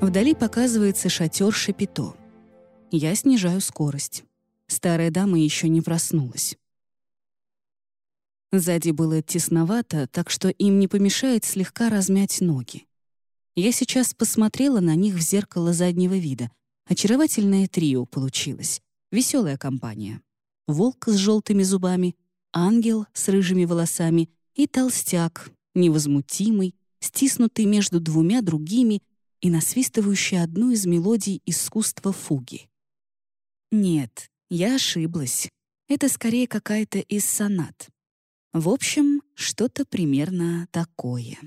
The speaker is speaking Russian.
Вдали показывается шатер Шапито. Я снижаю скорость. Старая дама еще не проснулась. Сзади было тесновато, так что им не помешает слегка размять ноги. Я сейчас посмотрела на них в зеркало заднего вида. Очаровательное трио получилось. Веселая компания. Волк с желтыми зубами, ангел с рыжими волосами и толстяк, невозмутимый, стиснутый между двумя другими и насвистывающий одну из мелодий искусства фуги. Нет, я ошиблась. Это скорее какая-то из сонат. В общем, что-то примерно такое.